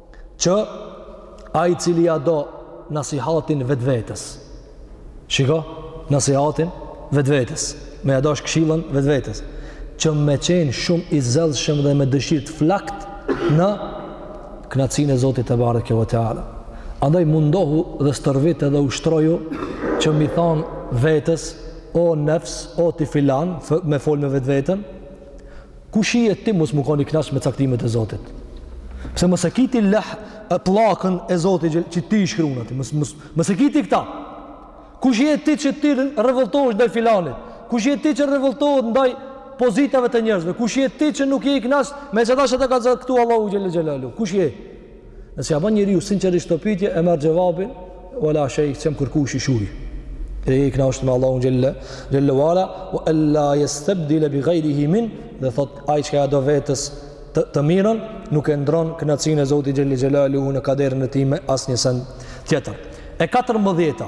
që ai cili ja do nasihatin vetvetes. Shiko, nasihatin vetvetes. Me ja dash këshillën vetvetes. Që me qenë shumë i zellshëm dhe me dëshirë të flakt në knaqsin e Zotit tebareke ve teala. Andaj mundohu dhe stërvit edhe ushtroju që m'i thon vetes, o nefs, o ti filan, me fol me vetveten, Kush je ti mos me kon i kënaq me caktimet e Zotit? Pse mos e ki ti levhin pllakën e Zotit që ti e shkruan atë? Mos mos mos e ki ti këta. Kush je ti që ti revoltohesh ndaj filanit? Kush je ti që revoltohet ndaj pozitave të njerëzve? Kush je ti që nuk je i kënaq me çka ta ka caktu Allahu xhel-le xhelaluhu? Kush je? Nëse ja bën njeriu sinqerisht këto pyetje e merr xhevabin wala shay sem kërkush i shuj. Rri i kënaqur me Allahun xhelle wa ala wa alla yastabdil bi ghayrihi min dhe thot ai që ja do vetvetes të mirën nuk e ndron kënaqësinë e Zotit xhelle xhelaluhu në kaderin e tij me asnjë send tjetër. E 14-ta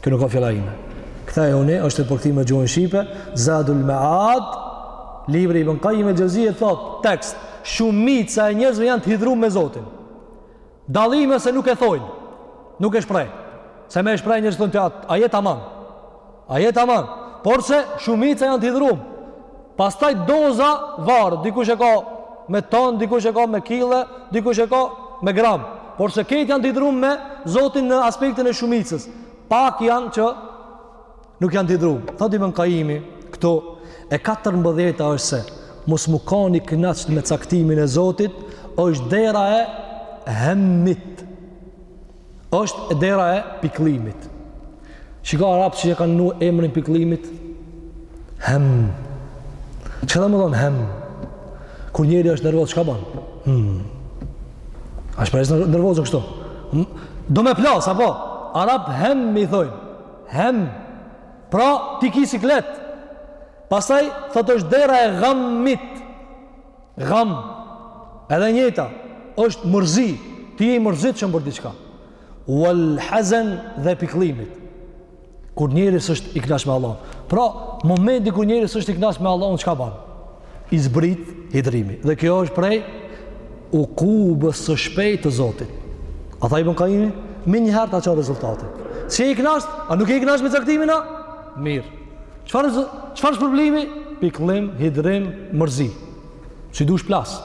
Kjo nuk ka fjala ime. Këta e une është e përkthyme në gjuhën Shqipe, Zadul Maad, libri i Ibn Kajim Xhevzijes thot, tekst, shumica e njerëzve janë të hidhrum me Zotin. Dallimi se nuk e thojnë, nuk e shprehin. Se me e shpreh njerëzit të thojnë, a je taman. A je taman. Porse shumica janë të hidhrum. Pastaj doza varet, dikush e ka me ton, dikush e ka me kile, dikush e ka me gram. Porse krejt janë të idhrum me Zotin në aspektin e shumicës. Pak janë që nuk janë të idhrum. Tha Ibn Kajimi, këtu e katërmbëdhjeta është se mos me kon i knaqt me caktimin e Zotit, është dera e hemmit. është e dera e pikllimit. Shiko arabt qi ja kanë nu emrin pikllimit? Hem. Ç'do me thonë hem? Kur njeri është nervoz, çka ban? Hmm. A shpreh nervozën kështu? Hmm. Do me plas, apo? Arabt hemm i thojnë. Hem. Pra, ti ki siklet. Pastaj, thot është dera e gammit. Gham, edhe njëjta, është mërzi, ti je i mërzitshëm për diçka. Wal hazen dhe pikllimit. Kur njeri s'është i knaqt me Allah. Pra, momenti kur njeri s'është i knaqt me Allahun, çka ban? I zbrit hidhrimi. Dhe kjo është prej ukubës së shpejt të Zotit. A tha Ibn Kajimi? Menjëherë ta çon rezultatin. S'je i knaqt? A nuk je i knaqt me caktimin a? Mirë. Çfarë çfarë është problemi? Pikëllim, hidhrim, mërzi. Si t'dush plas.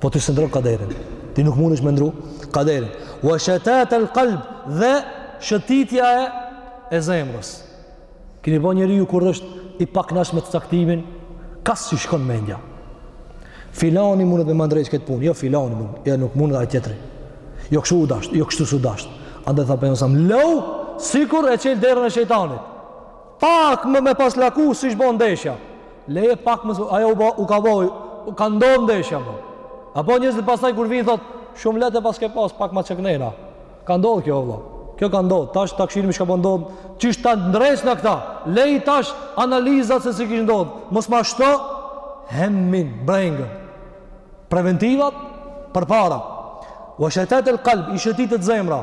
Po ti s'e ndrron kaderin. Ti nuk mundesh me ndrru kaderin. Wa shatat al-qalb dhe shëtitja e e zemrës. Keni pa njeriu kur është i paknaqt me caktimin, kah s'i shkon mendja. Filani mund të ma ndreqë këtë punë, jo filani mund, ja nuk mund ai tjetri. Jo kështu u dash, jo kështu s'u dash. Andaj tha pejgamberi, "Lau sikur e çel derën e shejtanit." Pak më me pas laku s'ish bo ndeshja. Leje pak më zbë, ajo u, ba, u ka bo, u ka ndodhë ndeshja më. Apo njerëzit pastaj kur vinë thot, shumë lehtë e paske pas, pak ma qeknena. Ka ndodhë kjo, vlla. Kjo ka ndodhë, tash ta kshyrim çka po ndodhë. Qysh ta ndreqna këta, lej tash analizat se si kishë ndodhë. Mos ma shto, hemmin, brengën. Preventivat, përpara. Wa shatat al-qalb, i shëtitet zemra.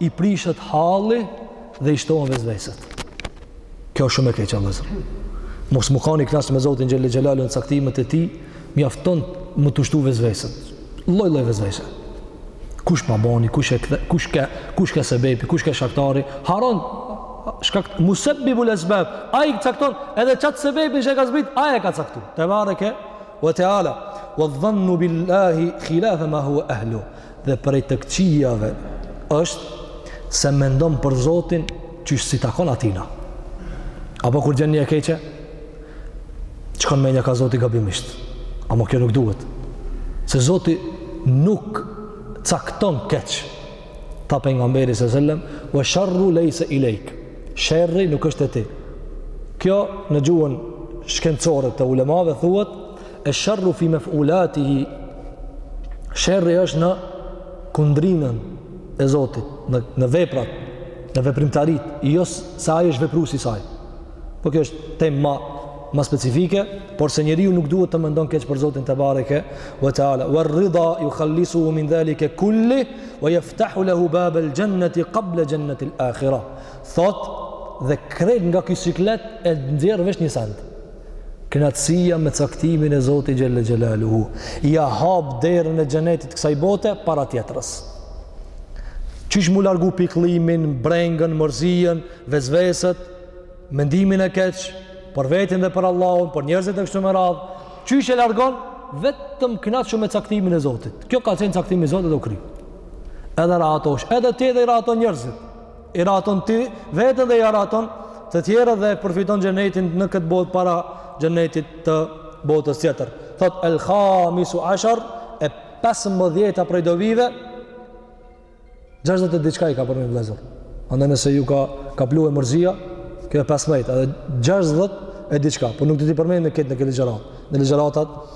i prishet halli dhe i shtohen vezveset. Kjo është shumë e keqe vëllazër. Mos me kanë i kënaqur me Zotin xhele xhelaluhu në caktimet e tij, mjafton me t'u shtu vezveset. Lloj lloj vezvese. Kush ma boni, kush e kthe, kush ka, kush ke sebepi, kush ke shkaktari, harron që ka musabbibul asbab. Ai cakton edhe qat sebepin që ka zbrit, ai e ka caktuar. Tebareke wa taala. Wa dhannu billahi khilafa ma huwa ahlu. Dhe prej të këqijave është se mendon për Zotin qysh s'i takon atina. Apo kur gjen një e keqe, shkon mendja ka Zoti gabimisht. Amo kjo nuk duhet. Se Zoti nuk cakton keq. Tha Pejgamberi alejhi selam, vesh-sherru lejse ilejk. Sherri nuk është te ti. Kjo në gjuhën shkencore të ulemave thuhet, esh-sherru fi mefulatihi sherri është në kundrinën e Zotit në, në veprat në veprimtarit e tij jo se ai është vepruesi i saj po kjo është temë ma, ma specifike por se njeriu nuk duhet të mendon keq për Zotin tebareke ve teala ver-rida jukhallisuhu min dhalike kullihi ve jeftahu lehu babel xhenneti kable xhennetil akhira thot dhe krejt nga ky siklet e nxjerr veç një send Kënaqësia me caktimin e Zotit xhel-le xhelaluhu ia hap derën e xhenetit të kësaj bote para tjetrës. Qysh me largu pikëllimin, brengën, mërzinë, vesveset, mendimin e keq për veten dhe për Allahun, për njerëzit e kështu me radhë, qysh e largon vetëm kënaqu me caktimin e Zotit. Kjo ka qenë caktimi i Zotit dhe u kry. Edhe rahatohesh edhe ti edhe i rahaton njerëzit. I rahaton ti veten dhe i rahaton të tjerët dhe e përfiton xhenetin në këtë botë para xhenetit të botës tjetër. Thot el khamisu ashar e 15-ta prej dovive 60 diçka i ka përmend vëllezër. Andaj nëse ju ka kaplu mërzia, kjo e 15 edhe 60 e diçka, por nuk do t'i përmendim këtë në këtë ligjëratë. Në ligjëratat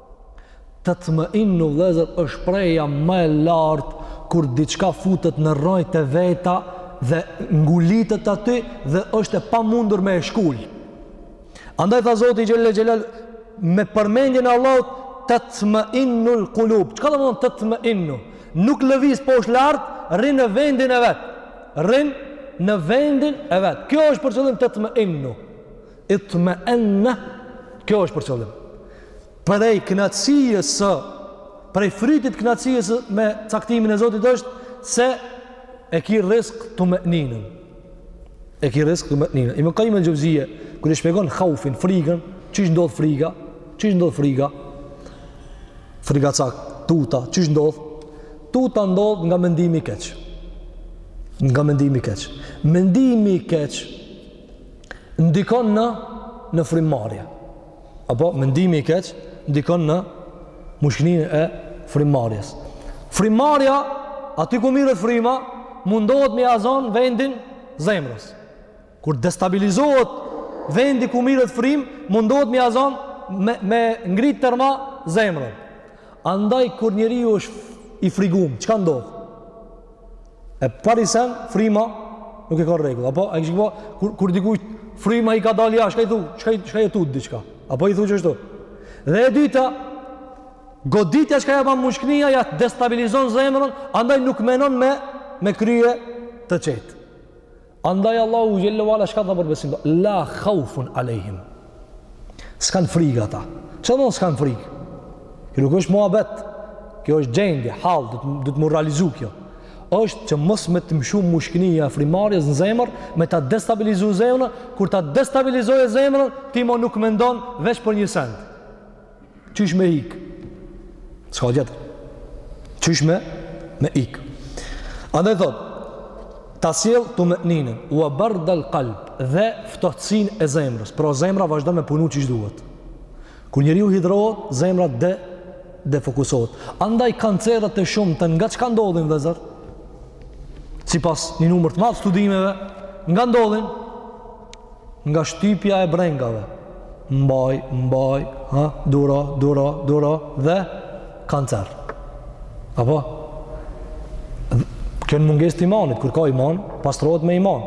Tatma'innu vëllezër është shprehja më e lartë kur diçka futet në rrajt e veta dhe ngulitet aty dhe është e pamundur me e shkul. Andaj tha Zoti xhel-le xhelal me përmendjen e Allahut tatma'innul qulub. Çka do me thanë tatma'innu? Nuk lëviz poshtë lart, rrin në vendin e vet. Rrin në vendin e vet. Kjo është për qëllim tatma'innu. Itmeenne, kjo është për qëllim. Prej kënaqësisë, prej frytit kënaqësisë me caktimin e Zotit është, se e ki rrisk tume'ninen. E ki rrisk tume'ninen. Ibn Kajjim el Xhevzije, kur e shpjegon haufin, frigën, qysh ndodh friga? Qysh ndodh friga? Friga cak, tuta, qysh ndodh? Tuta ndodh nga mendimi i keq. Nga mendimi i keq. Mendimi i keq, ndikon në në frymëmarrje. Apo mendimi i keq ndikon në mushkëninë e frymëmarrjes. Frymëmarrja aty ku merret fryma mundohet me ia zon vendin zemrës. Kur destabilizohet vendi ku merret frym, mundohet me ia zon me, me ngrit terma zemrën. Andaj kur njeriu është i frigum, çka ndodh? E pari sen, frima nuk e ka rregull, apo e kishë kur kur dikush frima i ka dalë jashtë, çka i thu? Çka, je tut diçka? Apo i thu qështu? Dhe e dyta, goditja çka ia bën mushkënia ia destabilizon zemrën, andaj nuk menon me me krye të qetë. Andaj Allahu xhel-le ue ala çka tha për besimtarët? La khaufun alehim. S'kan frikë ata. Çka dmth s'kan frikë? Kjo nuk është muhabet. Kjo është gjendje, hall, do të m'u realizu kjo. Është që mos me t'i mshu mushkënia frimarjes në zemër, me ta destabilizu zemrën, kur ta destabilizojë zemrën, ti mo nuk mendon veç për një send. Qysh me ik? S'ka tjetër. Qysh me, me ik? Andaj thotë, ta sjell tuma'ninen, ue berdel kalb dhe ftohtësinë e zemrës. Pra zemra vazhdon me punu qysh duhet. Kur njeriu hidhërohet, zemra de defokusohet. Andaj kanceret e shumtë nga çka ndodhin vllezër, sipas një numër të madh studimeve, nga ndodhin, nga shtypja e brengave mbaj mbaj ha duro duro duro dhe kancer apo kjo në mungesë të imanit kur ka iman pastrohet me iman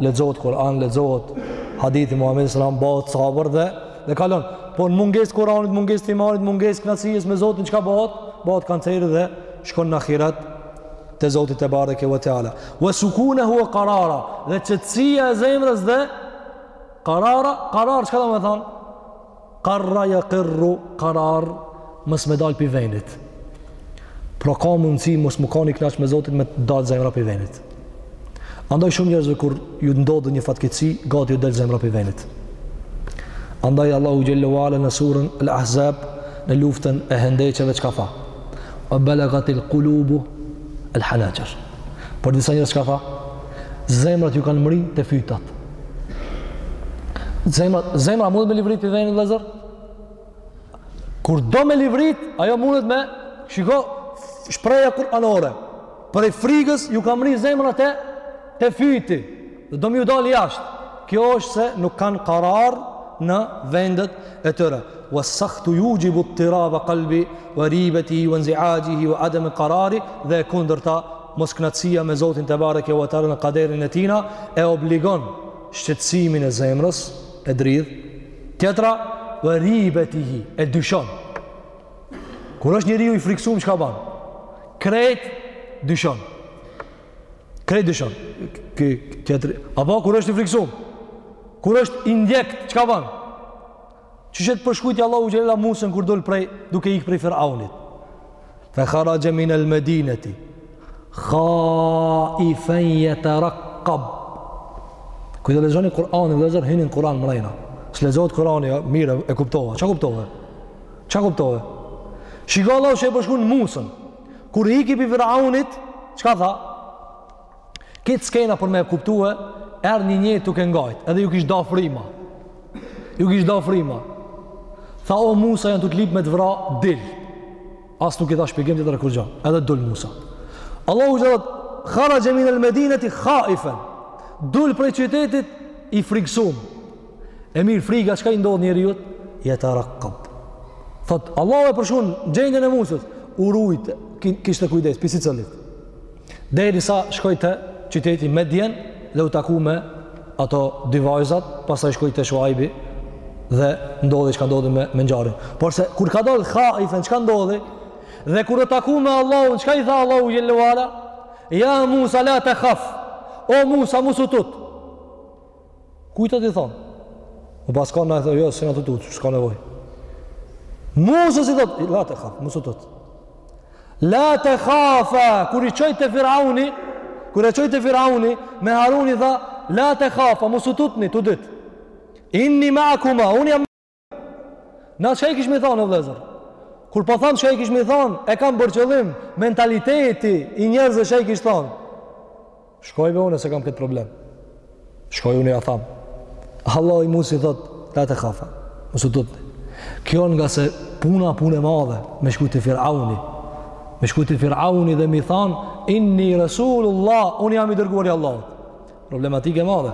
lexohet Kur'an lexohet hadithi i Muhammedit sallallahu alaihi wasallam bëhet sabër dhe dhe kalon po në mungesë Kur'anit mungesë të imanit mungesë kënaqësisë me Zotin çka bëhet bëhet kanceri dhe shkon në ahiret te Zoti tebareke ve teala. Wa sukunehu wa qarara, dhe qetësia e zemrës dhe qarara, qarar çka do me thanë? Qarra yaqirru qarar, mos me dal pi venit. Pra ka mundësi mos me kanë i knaqt me Zotin me t'dal zemra pi venit. Andaj shumë njerëzve kur ju ndodh një fatkeqësi, gati ju del zemra pi venit. Andaj Allahu Xhelle ve Ala në surën Al-Ahzab në luftën e hendeqeve çka tha. Ue belagatil kulubu el hanaxhir. Për disa njerëz çka tha, zemrat ju kanë mrri te fytat. Zemrat, zemra mundet me livrit pi venit vllezër? Kur do me livrit, ajo mundet me, shiko, shprehja kuranore. Prej frigës ju ka mrri zemra te te fyti dhe do me ju dal jashtë. Kjo është se nuk kanë karar në vendet e tyre. Wa sakhtu yujibu ittiraba qalbi wa ribatihi wa inzi'ajihi wa adami qarari dhe e kundërta moskënaqësia me Zotin tebareke wa teala në kaderin e tina e obligon shqetësimin e zemrës e dridh. Tjetra wa ribatihi e dyshon. Kur është njeriu i friksum çka ban? Krejt dyshon. Krejt dyshon. Ke tjetri. Apo kur është i friksum? Kur është i ndjekt çka ban? Qysh e përshkrujti Allahu Xhelle ve Ala Musën kur dol prej duke ik prej Firaunit. Fe kharaxhe minel medineti khaifen jeterakkab. Kur ta lexoni Kur'anin, vllezër hini n'Kur'an mrejna. S'lexohet Kur'ani, mirë e kuptova. Ça kuptove? Çka kuptove? Shiko Allahu qysh e përshkrun Musën. Kur iki pi Firaunit, çka tha? Këtë skena për me e kuptue, erdh një njeri tuke ngajt, edhe ju kish da frima. Ju kish da frima. Tha o Musa janë tu të lyp me të vra, dil. As nuk i dha shpjegim tjetër kurgjo, edhe dul Musa. Allahu çka thotë kharaxhe minel medineti khaifen, dul prej qytetit i friksum. E mirë friga çka i ndodh njeriut? Jeterakab. Thot Allahu e përshkrun gjendjen e Musës. U rujt, kishte kujdes, pi sicillit. Derisa shkoi te qyteti Medjen dhe u taku me ato dy vajzat, pastaj shkoi te Shuajbi dhe ndodhi çka ndodhi me me ngjarjen. Porse kur ka dol khaifen, çka ndodhi? Dhe kur u taku me Allahun, çka i tha Allahu xhele ve ala? Ja Musa la tekhaf. O Musa mos u tut. Kujt t'i thonë? Me pas kanë ne thonë, jo, s'ena tut, s'ka nevojë. Musës i thotë, la tekhaf, mos u tut. La tekhafa, kur i çoi te firauni, kur e çoi te firauni, me Harunin tha, la tekhafa, mos u tutni, të dytë. Inni meakuma, unë jam Na çka i kishmi thonë, o vllezër? Kur po tham çka i kishmi thonë, e kam për qëllim mentaliteti i njerëzve çka i kish thonë. Shkoj be unë s'e kam këtë problem. Shkoj unë ja tham. Allahi Musës i thotë, la tekhafa, mos u tutni. Kjo ngase puna punë e madhe, me shku te firauni. Me shku te firauni dhe me i thanë, inni Rasulullah, unë jam i dërguar i Allahut. Problematikë e madhe.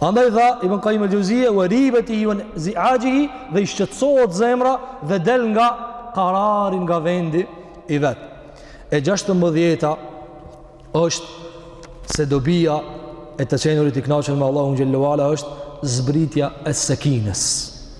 Andaj tha Ibn Qayyim al-Jawziyya wa ribatihi wanzi'ajihi dhe i shqetësohet zemra dhe del nga karari nga vendi i vet. E 16-ta është se dobia e të qenurit i knaqën me Allahun xhele ve ala është zbritja e sekinës.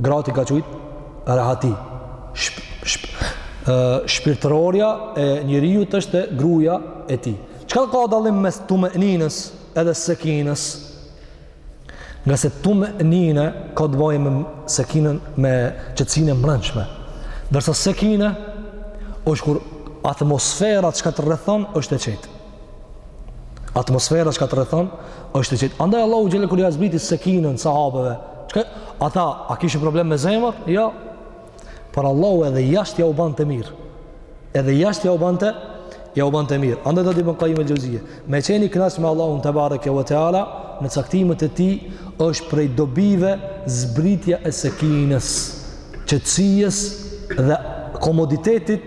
Gratë i ka qujt rehati. Shp, shp, shpirtërorja e njeriut është edhe gruja e tij. Çka ka dallim mes tumeninës edhe sekinës? Ngase tumenine ka të bojë me sekinën me qetësinë e mbrendshme. Ndërsa sekine është kur atmosfera çka të rrethon është e qetë. Atmosfera çka të rrethon është e qetë. Andaj Allahu xhele kur ia zbriti sekinën sahabeve, çka ata a kishin problem me zemër? Jo. Por Allahu edhe jashtë ja u bante mirë. Edhe jashtë ja u bante ja u bante mirë. Andaj thot Ibn Kajim el-Xheuzije. Me qen i knaq me Allahun te bareke ve teala në caktimet e tij është prej dobive zbritja e sekinës, qetësisë dhe komoditetit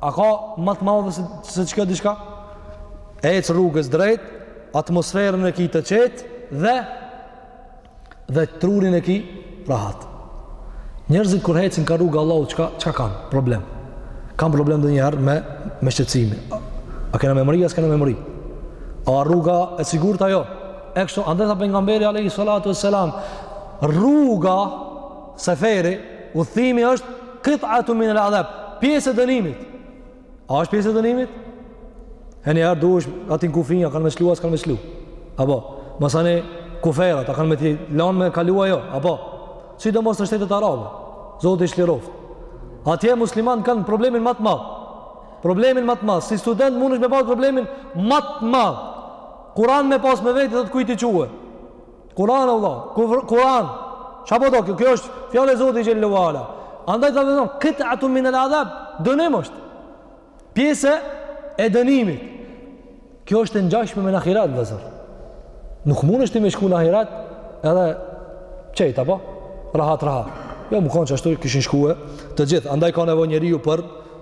A ka ma të madhe se se çka diçka? Ec rrugës drejt, atmosferën e ki të qetë dhe dhe trurin e ki rahat. Njerëzit kur hecin ka rruga Allahu çka çka kanë? Problem. Kan problem ndonjëherë me me shqetësimin. A kena me mrri, a s'kena me mrri. A rruga e sigurt, a jo? E kështu andaj tha pejgamberi alayhi salatu wassalam, rruga Seferi, udhëtimi është kit'atun min al-adhab, pjesë e dënimit. A është pjesë e dënimit? E ni herë duhesh aty n'kufi, a kanë me t'lshu, a s'kanë me t'lshu. Apo, masanej kuferat, a kanë me t'i lanë me kalu a jo. Apo, sidomos në shtetet arabe, Zoti i çliroftë. Atje muslimanët kanë problemin ma t'madh. Problemin ma t'madh. Si student mundesh me pasë problemin ma t'madh. Kuran me pasë me veti dhe të kujti quë. Kur'an o vëlla, Kur'an. Ça po do, kjo? Kjo është fjalë e Zotit xhel-le ve ala. Andaj ka thënë, "Kit'atun min al-adhab", dënim është. Pjesë e dënimit. Kjo është e ngjashme me ahiret, vëllazër. Nuk mundesh ti me shku në ahiret edhe qejf apo rahat rahat. Jo, me kon qashtu kishin shkuar të gjithë. Andaj ka nevojë njeriu për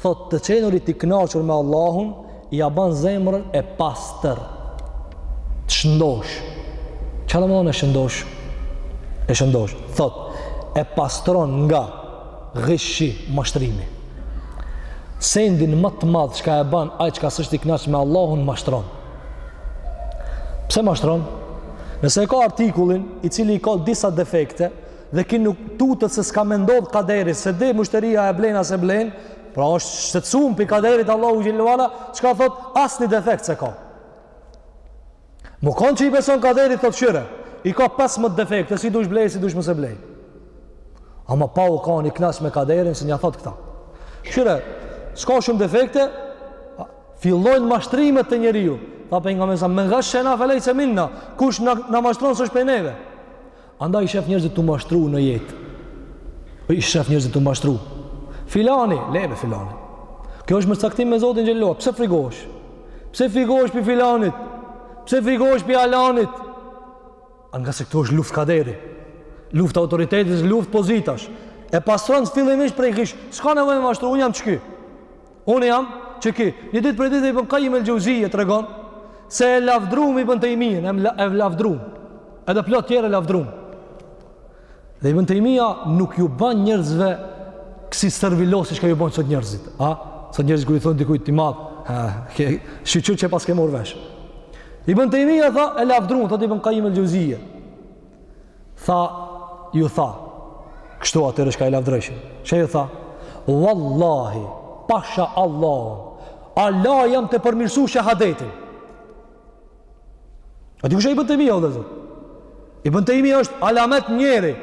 thotë të qenurit i kënaqur me Allahun ia ban zemrën e pastër. Të shëndoshë. Çka domethanë e shëndoshë? E shëndoshë. Thotë e pastron nga ghishi mashtrimi. Sendin më të madh çka e ban ai çka s'është i kënaqur me Allahun mashtron. Pse mashtron? Nëse e ka artikullin i cili i ka disa defekte, dhe ky nuk, tutet se s'ka me ndodhë kaderi, se edhe myshteria a e blen a s'e blen, pra është shqetsum prej kaderit t'Allahut xhel-le ve ala, çka thotë, asnjë defekt s'e ka. Me kon që i beson kaderit thotë kqyre, i ka 15 defekte, si dush bleje, si dush mos e blej. Ama pa u kan i knaqt me kaderin, s'e thotë këta. Kqyre, s'ka shumë defekte, fillojnë mashtrimet te njeriu. Tha Pejgamberi a.s., men gashena fe lejse minna, kush na, na mashtron s'është prej neve. Andaj i shef njerëzit tu mashtru në jetë. Po i shef njerëzit tu mashtru. Filani, leve filani. Kjo është moscaktim me Zotin xhel-le ve ala. Pse frigohesh? Pse frigohesh prej filanit? Pse frigohesh prej alanit? A, ngase këtu është luftë kaderi. Luftë autoritetesh, luftë pozitash. E pastron fillimisht prej ghish. S'ka nevojë me mashtru, unë jam qiky. Unë jam qiky. Një ditë prej ditëve Ibn Qayyim el-Jauziyyë tregon se e lavdruam Ibn Taymiyyën, e lavdruam. Edhe plot tjerë e lavdruam. Dhe Ibn Taymija nuk ju ban njerëzve kësi servilosi çka ju bojn sot njerëzit. A? Sot njerëzit kur i thonë dikujt ti i madh, ha, shyqyr që paske marrë vesh. Ibn Taymija tha e lavdrun, thotë Ibn Qayyim el-Jauziyyë. Tha, ju tha, kështu atyre çka e lavdrojshin. Çka ju tha? Wallahi, pasha Allahun, hala jam tu e përmirësu shahadetin. A di kush a Ibn Tejmija, o Zot? Ibn Tejmija është alamet njeri.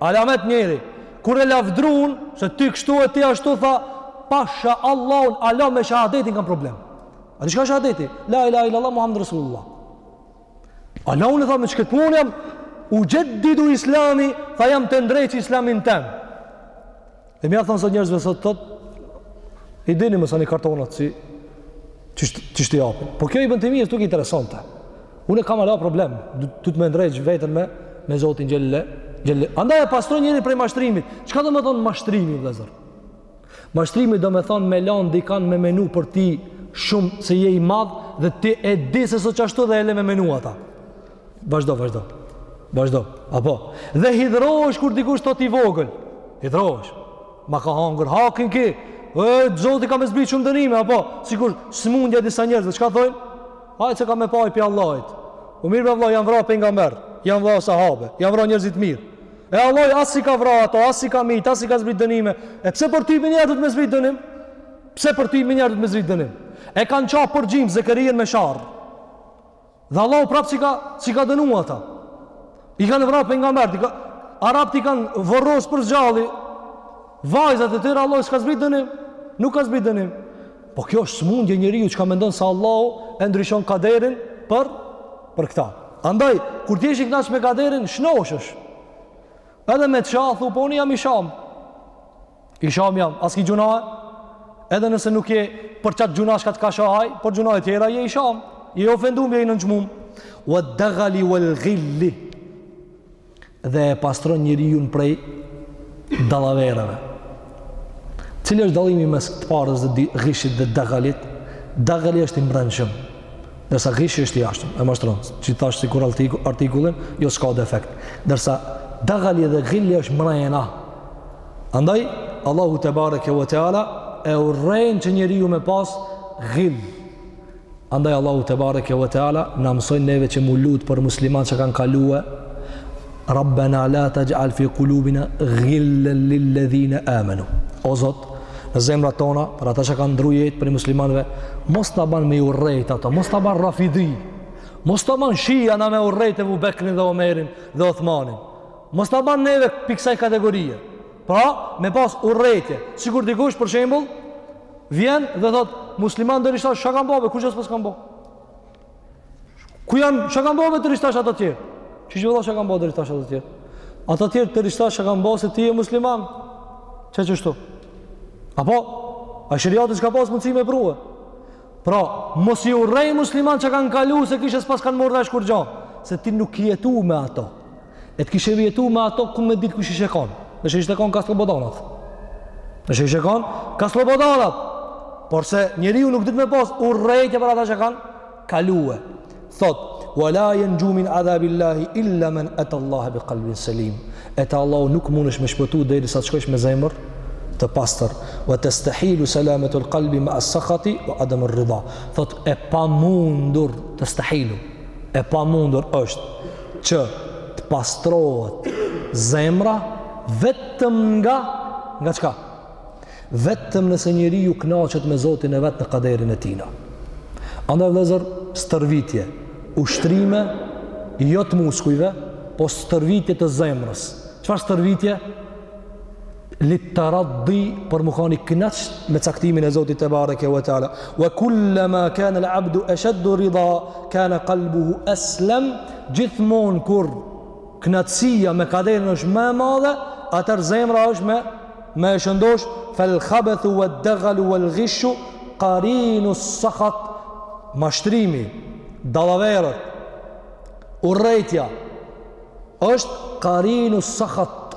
Alamet njeri. Kur e lavdrun, se ti kështu e ti ashtu tha, pasha Allahun, hala me shahadetin kam problem. A di çka a shahadeti? La ilahe il-lallah, Muhammed Rasulullah. Ala unë e tha me qët punë jam u gjithë didu islami tha jam tu ndreq islamin tem dhe me ia thonë sot njerëzve sot thot i dini me sa një kartonat si qishtu japin po kjo Ibn Tejmijes nuk i interesonte unë e kam ala problem du me ndreq veten me me zotin xhele, xhele. andaj e pastron njeriun prej mashtrimit çka do me thonë mashtrimi vllezër Mashtrimi do me thonë me lanë dikan me menu për ty shumë se je i madh dhe ti e di se s'o qashtu dhe e le me menu ata. Vazhdo, vazhdo. Vazhdo. Apo. Dhe hidhrohesh kur dikush t'thot i vogël. Hidhrohesh. Ma ka hangër hakin ky. E, zoti ka me zbrit shumë dënime. Apo. Sikur smundja e disa njerëzve. Çka thojnë? Hajt se ka me pa ai pi Allahit. Po mirë be vlla, janë vra pejgamberë. Janë vra sahabe. Janë vra njerëz të mirë. E Allahu as s'i ka vra ato, as s'i ka myt, as s'i ka zbrit dënime. E pse për ty më njeri duhet me zbrit dënim? Pse për ty më njeri duhet me zbrit dënim? E kanë ça përgjymë Zekerijën me sharrë. Dhe Allahu prapë s'i ka, s'i ka dënu ata. I kanë vra pejgamberët. Ka... Arabët i kanë vorros për s'gjalli. Vajzat e tyre Allahu s'ka zbrit dënim. Nuk ka zbrit dënim. Po kjo është smundje njeriu çka mendon se Allahu e ndryshon kaderin për për këta. Andaj kur t'jesh i knaqun me kaderin, shnoshesh. Edhe me t'sha, thu po unë jam i sham. I sham jam, a s'ki gjunahe. Edhe nëse nuk je për qat gjunah çka t'ka sha ai, për gjunahe tjera je i sham. Je i ofendum, je i nënçmum. Wa daghali wal ghilli. dhe e pastron njeriun prej dallavereve. Cili është dallimi mes të parës dhe gishit dhe dagalit? Dagali është i mbrendshëm, ndërsa gishi është i jashtëm, e mashtron. Siç thash sikur artiku, artikullin, jo s'ka defekt. Ndërsa dagali dhe gilli është mrena. Andaj Allahu tebareke ve teala e urren që njeriu me pas gill. Andaj Allahu tebareke ve teala na mëson neve që m'u lut për musliman që kanë kalue Rabbena la texhal fi kulubina gillen lilledhine amenu O Zot, në zemrat tona, për ata që kanë ndru jetë prej muslimanve, mos të banë me i urrejt ato, mos të banë rafidhi, mos të banë shia na me urrejt Ebu Bekrin dhe Omerin dhe Othmanin, mos të banë neve pi ksaj kategorie, pra me pas urrejtje, sikur dikush për shembul, Vjen dhe thot, muslimanët deri tash, çka kanë bo, kurgjo s'paskan bo? Ku janë, çka kanë bo deri tash ata tjerët? Qe qe vëlla çka kanë bo deri tash ata tjerët? Ata tjerët deri tash çka kanë bo se ti je musliman? Qe qishtu? Apo, a sheriat çka pas mundësi me e prue? Pra, mos i urrej musliman që kanë kalu se kishe s'paskan marrë vesh kurgjo, se ti nuk ke jetu me ato. E t'kishe vetu me ato ku me ditë kush ishe kanë. Në që ishte kanë kastrobodanat. Në që ishte kanë kastrobodanat. Porse njeriu nuk duhet me pas urrejtje për ata që kanë kaluë. Thot, wa la jenxhu min adhabillahi illa men eta Allahe bi kalbin selim. E te Allahu nuk mund është me shpëtu derisa të shkojsh me zemër të pastër. Wa testehilu selametul kalbi ma'a sahati wa adem errida. Thot, e pamundur, testehilu. E pamundur është që të pastrohet zemra vetëm nga nga çka? Vetëm nëse njeriu kënaqet me Zotin e vet në kaderin e tij. Andaj vëllezër, stërvitje, ushtrime jo të muskujve, po stërvitje të zemrës. Çfarë stërvitje? للترضي برمخاني كناش متسكتي من زوتي تبارك وتعالى وكلما كان العبد أشد رضا كان قلبه أسلم جثمون كر كناتسية مقادير ما ماذا أتر زيم راوش ما ما يشندوش فالخبث والدغل والغش قارين السخط مشتريمي دلاغيرت وريتيا أشت قارين السخط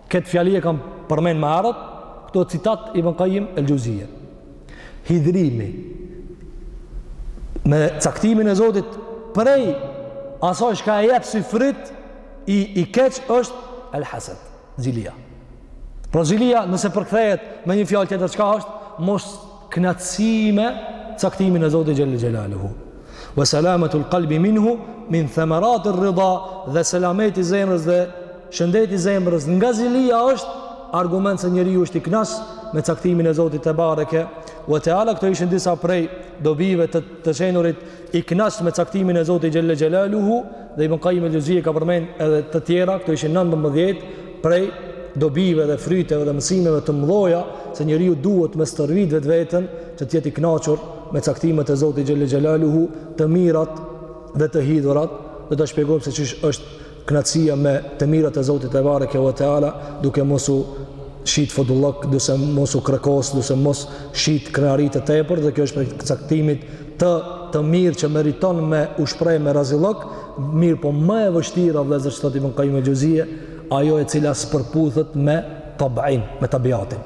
Këtë fjali e kam përmen më herët, këto citat Ibn Kajim el Xheuzije. Hidhrimi, me caktimin e Zotit, prej asaj çka e jepë si fryt, i, i keq është el hased, zilia. Pra zilia, nëse përkthehet me një fjalë tjetër, çka është, mos Kënaqësi me caktimin e Zotit xhelle xhelaluhu. Wa salamatul qalbi minhu min thamaratir rida dhe selameti i zemrës dhe shëndeti i zemrës nga zilia është argument se njeriu është i kënaq me caktimin e Zotit tebareke wa taala këto ishin disa prej dobive të të qenurit i kënaq me caktimin e Zotit xhelle xhelaluhu Dhe Ibn Qayyim el-Xheuzije ka përmend edhe të tjera, këto ishin 19 prej dobive dhe fryteve dhe mësimeve të mëdha se njeriu duhet me stërvit vetveten që të jetë i kënaqur me caktimet e Zotit xhelle xhelaluhu të mirat dhe të hidhurat do të shpjegojmë se qysh është kënaqësia me të mirat e Zotit tebareke ve teala duke mos shit fodullok, duke mos u krekos, duke mos shit krenari të tepërt dhe kjo është prej caktimit të të mirë që meriton me u shpreh me razillok, mirë po më e vështira vëllezër thot Ibn Kajim el Xheuzije, ajo e cila s'përputhet me tabain, me tabiatin.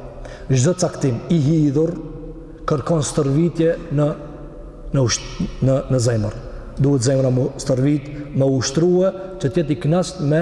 Çdo caktim i hidhur kërkon stërvitje në në usht, në në zemër. Duhet zemra me stërvit, me ushtrue që të jetë i kënaqur me